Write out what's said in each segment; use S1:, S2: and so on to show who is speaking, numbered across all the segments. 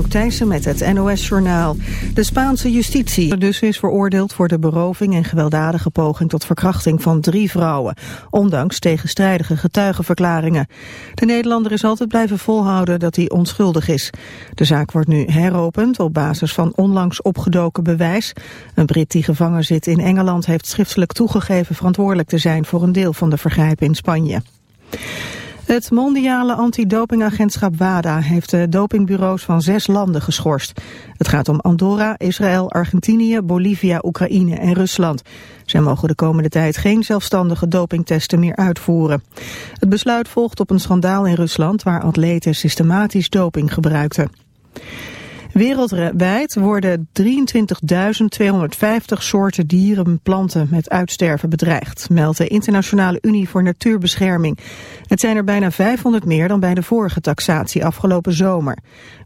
S1: Anouk met het NOS-journaal. De Spaanse justitie dus is veroordeeld voor de beroving en gewelddadige poging tot verkrachting van drie vrouwen, ondanks tegenstrijdige getuigenverklaringen. De Nederlander is altijd blijven volhouden dat hij onschuldig is. De zaak wordt nu heropend op basis van onlangs opgedoken bewijs. Een Brit die gevangen zit in Engeland heeft schriftelijk toegegeven verantwoordelijk te zijn voor een deel van de vergrijpen in Spanje. Het mondiale antidopingagentschap WADA heeft de dopingbureaus van zes landen geschorst. Het gaat om Andorra, Israël, Argentinië, Bolivia, Oekraïne en Rusland. Zij mogen de komende tijd geen zelfstandige dopingtesten meer uitvoeren. Het besluit volgt op een schandaal in Rusland waar atleten systematisch doping gebruikten. Wereldwijd worden 23.250 soorten dieren en planten met uitsterven bedreigd, meldt de Internationale Unie voor Natuurbescherming. Het zijn er bijna 500 meer dan bij de vorige taxatie afgelopen zomer.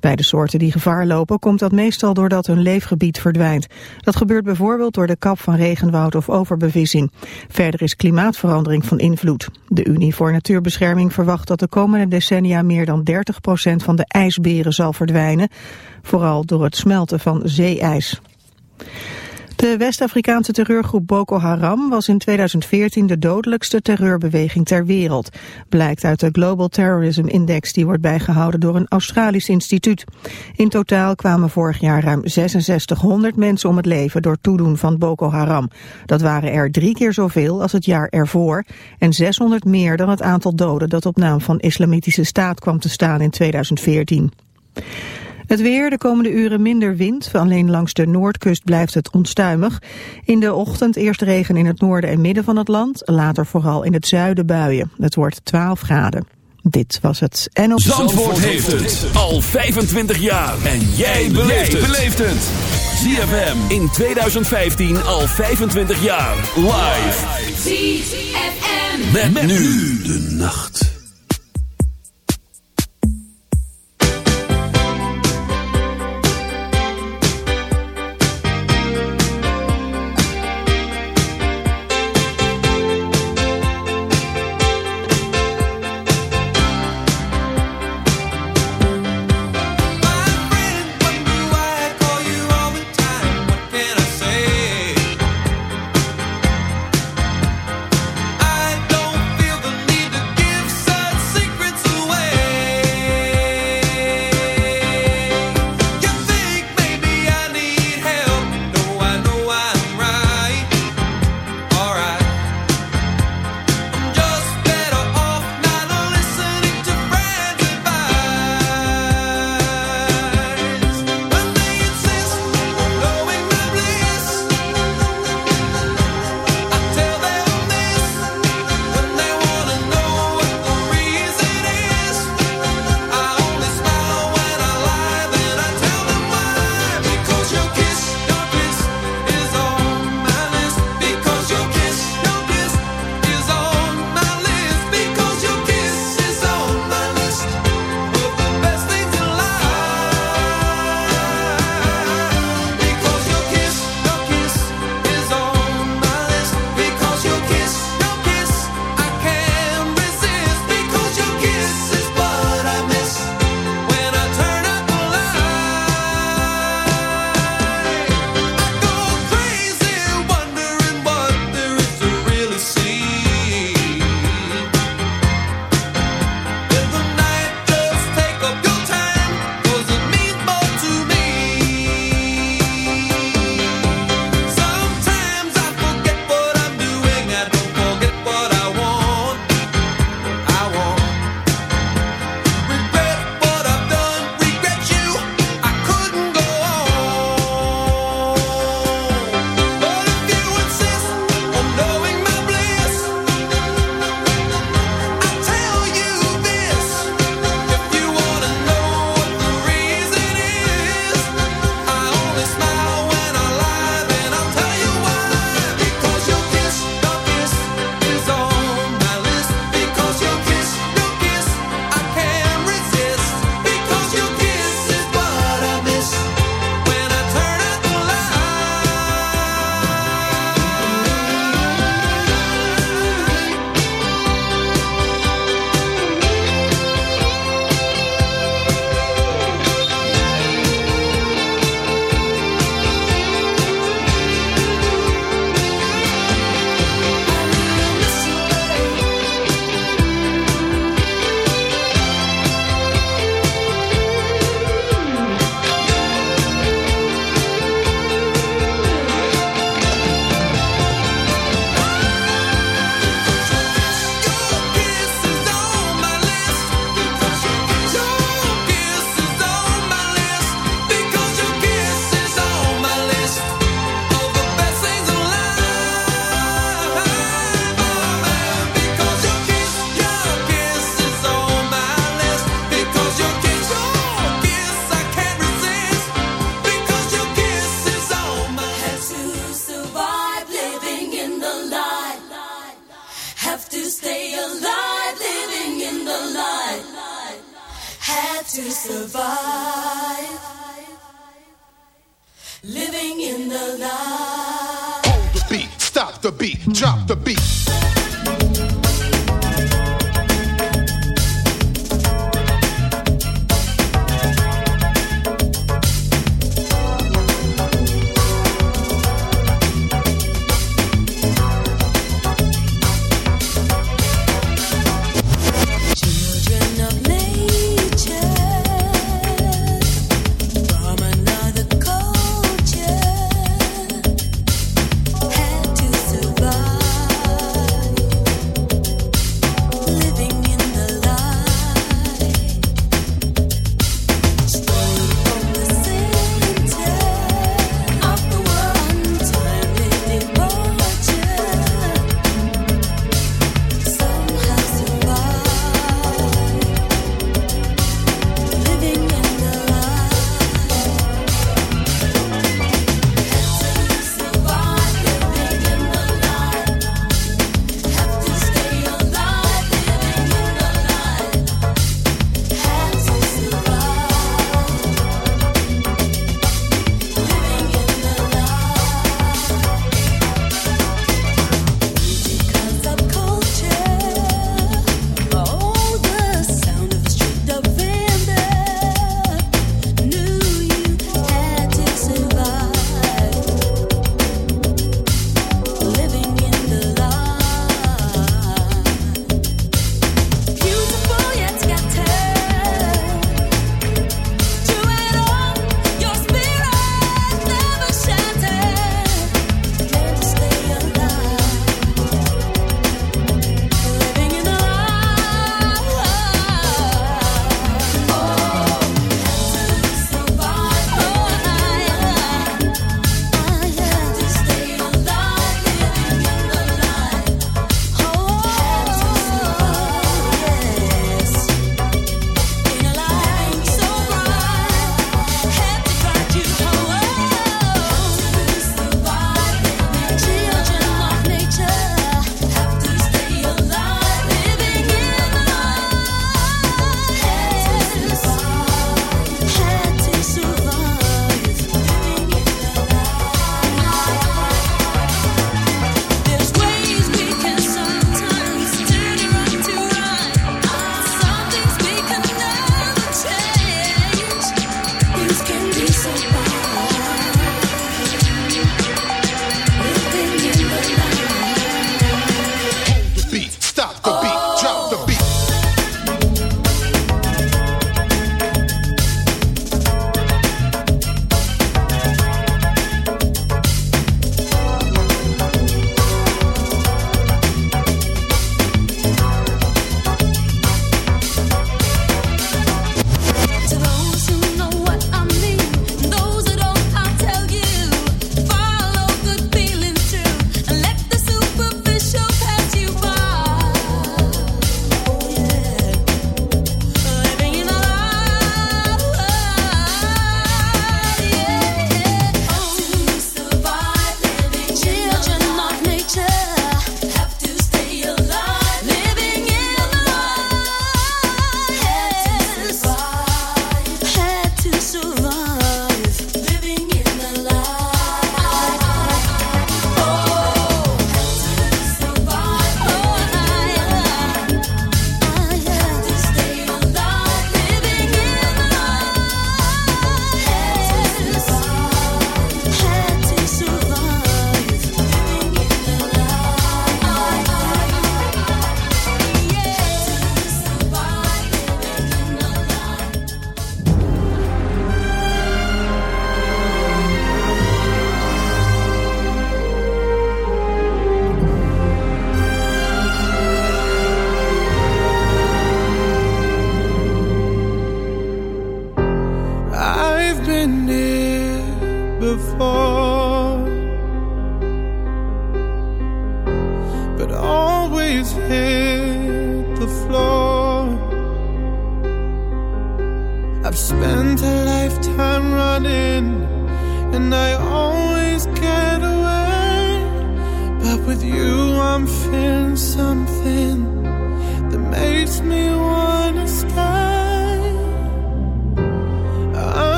S1: Bij de soorten die gevaar lopen komt dat meestal doordat hun leefgebied verdwijnt. Dat gebeurt bijvoorbeeld door de kap van regenwoud of overbevissing. Verder is klimaatverandering van invloed. De Unie voor Natuurbescherming verwacht dat de komende decennia meer dan 30% van de ijsberen zal verdwijnen vooral door het smelten van zeeijs. De West-Afrikaanse terreurgroep Boko Haram was in 2014 de dodelijkste terreurbeweging ter wereld. Blijkt uit de Global Terrorism Index die wordt bijgehouden door een Australisch instituut. In totaal kwamen vorig jaar ruim 6600 mensen om het leven door toedoen van Boko Haram. Dat waren er drie keer zoveel als het jaar ervoor en 600 meer dan het aantal doden dat op naam van Islamitische Staat kwam te staan in 2014. Het weer, de komende uren minder wind. Alleen langs de noordkust blijft het onstuimig. In de ochtend eerst regen in het noorden en midden van het land. Later vooral in het zuiden buien. Het wordt 12 graden. Dit was het
S2: En op Zandvoort heeft het al 25 jaar. En jij beleeft het. ZFM in 2015 al 25 jaar. Live. ZFM. met nu de nacht.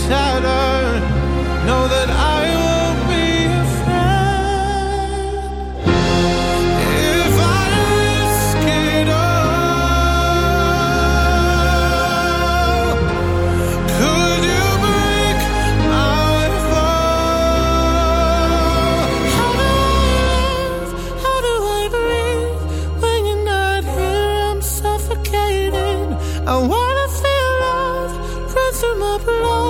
S3: shattered, know that I will be. If I risk it all, could you break my fall? How do I live? How do I breathe when you're not here? I'm suffocating. I wanna feel love run through my blood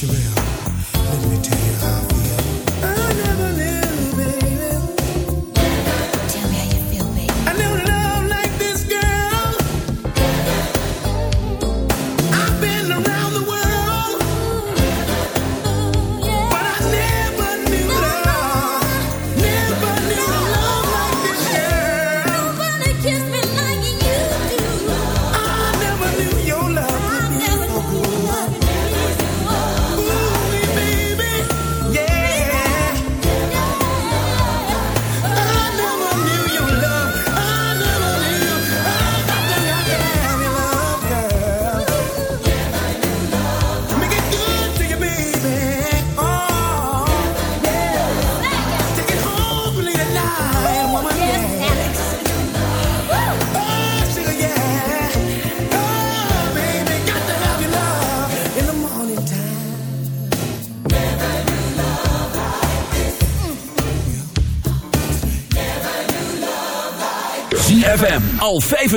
S3: Al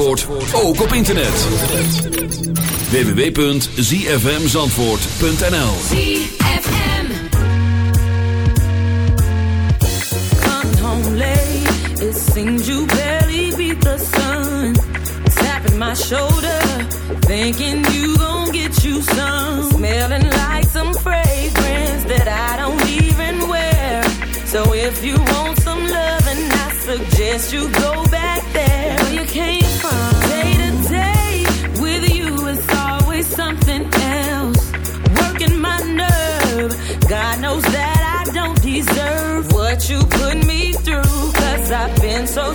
S3: Zandvoort ook op internet. www.zfmzandvoort.nl ZFM Come home late, it seems you barely beat the sun. Tapping my shoulder, thinking you gon' get you some. Smelling like some fragrance that I don't even wear. So if you want some love and I suggest you go back there. You can't. you put me through, cause I've been so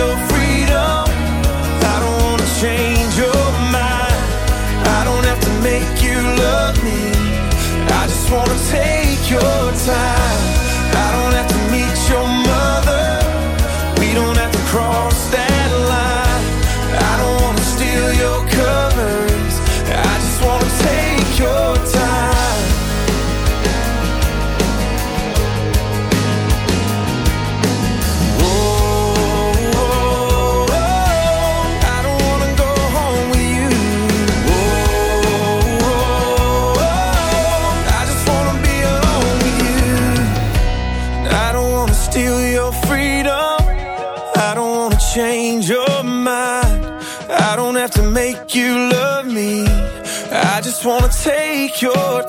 S4: wanna take your time. I don't have to meet your mother. We don't have to cross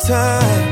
S4: time.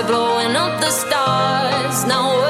S3: we're blowing up the stars. Now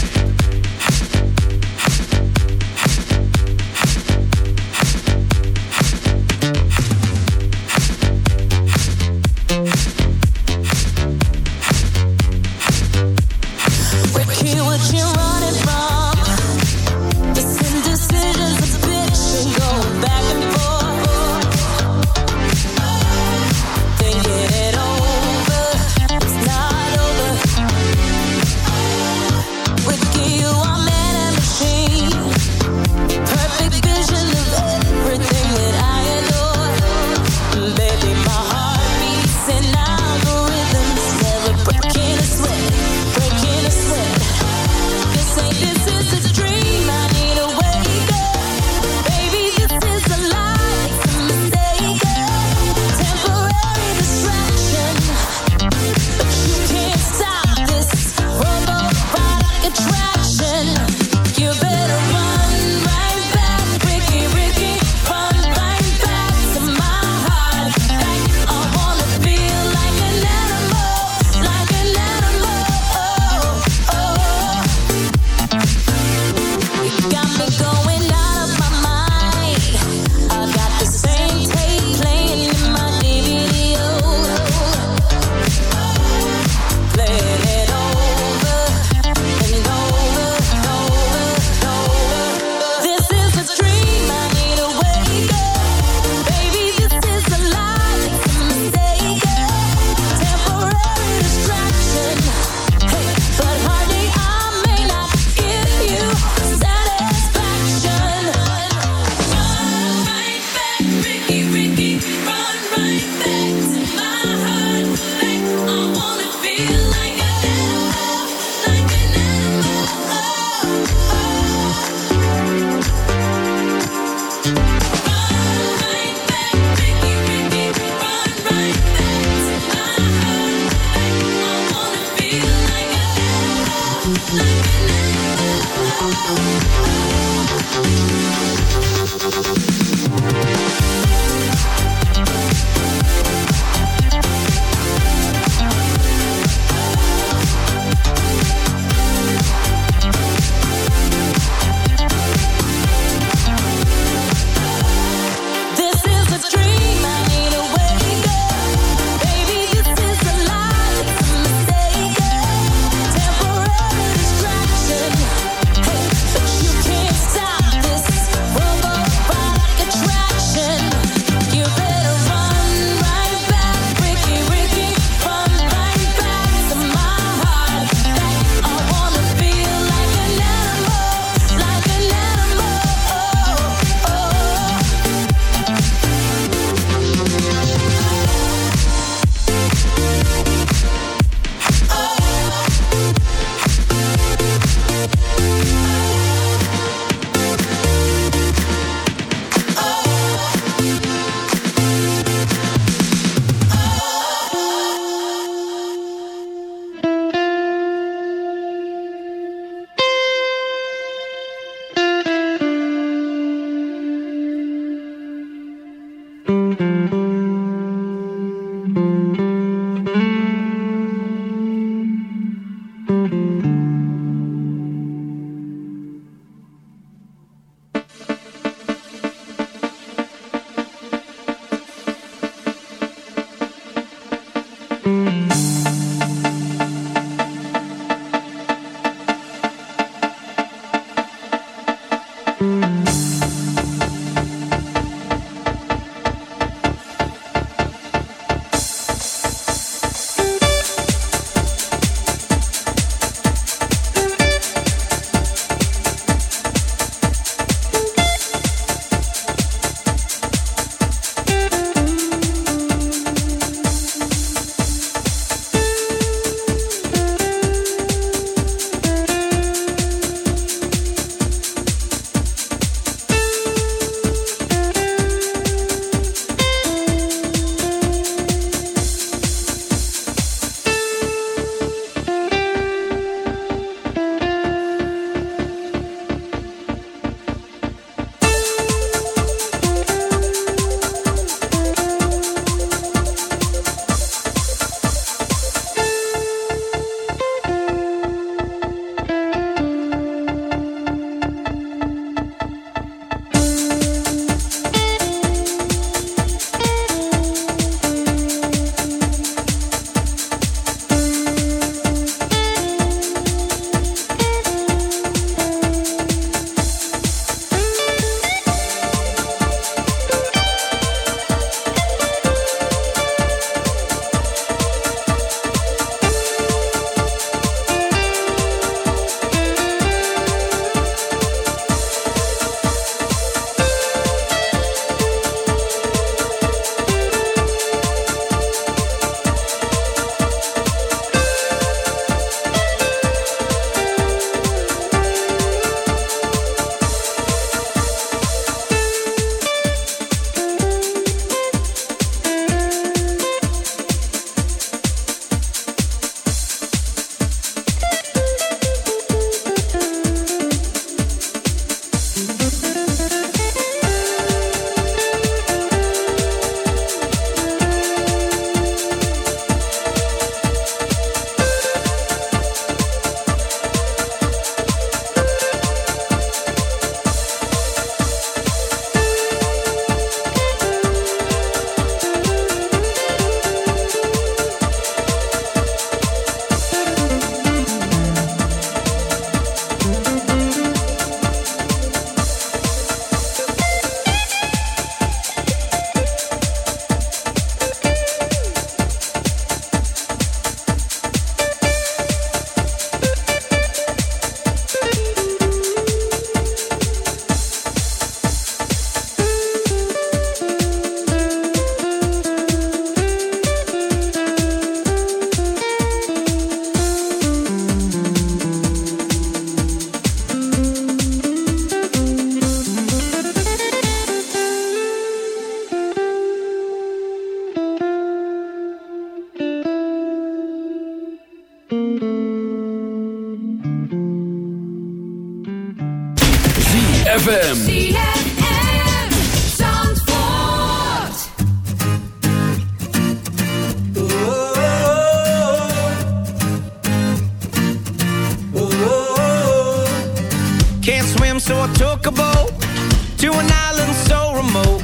S5: To an island so remote.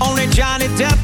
S5: Only Johnny Depp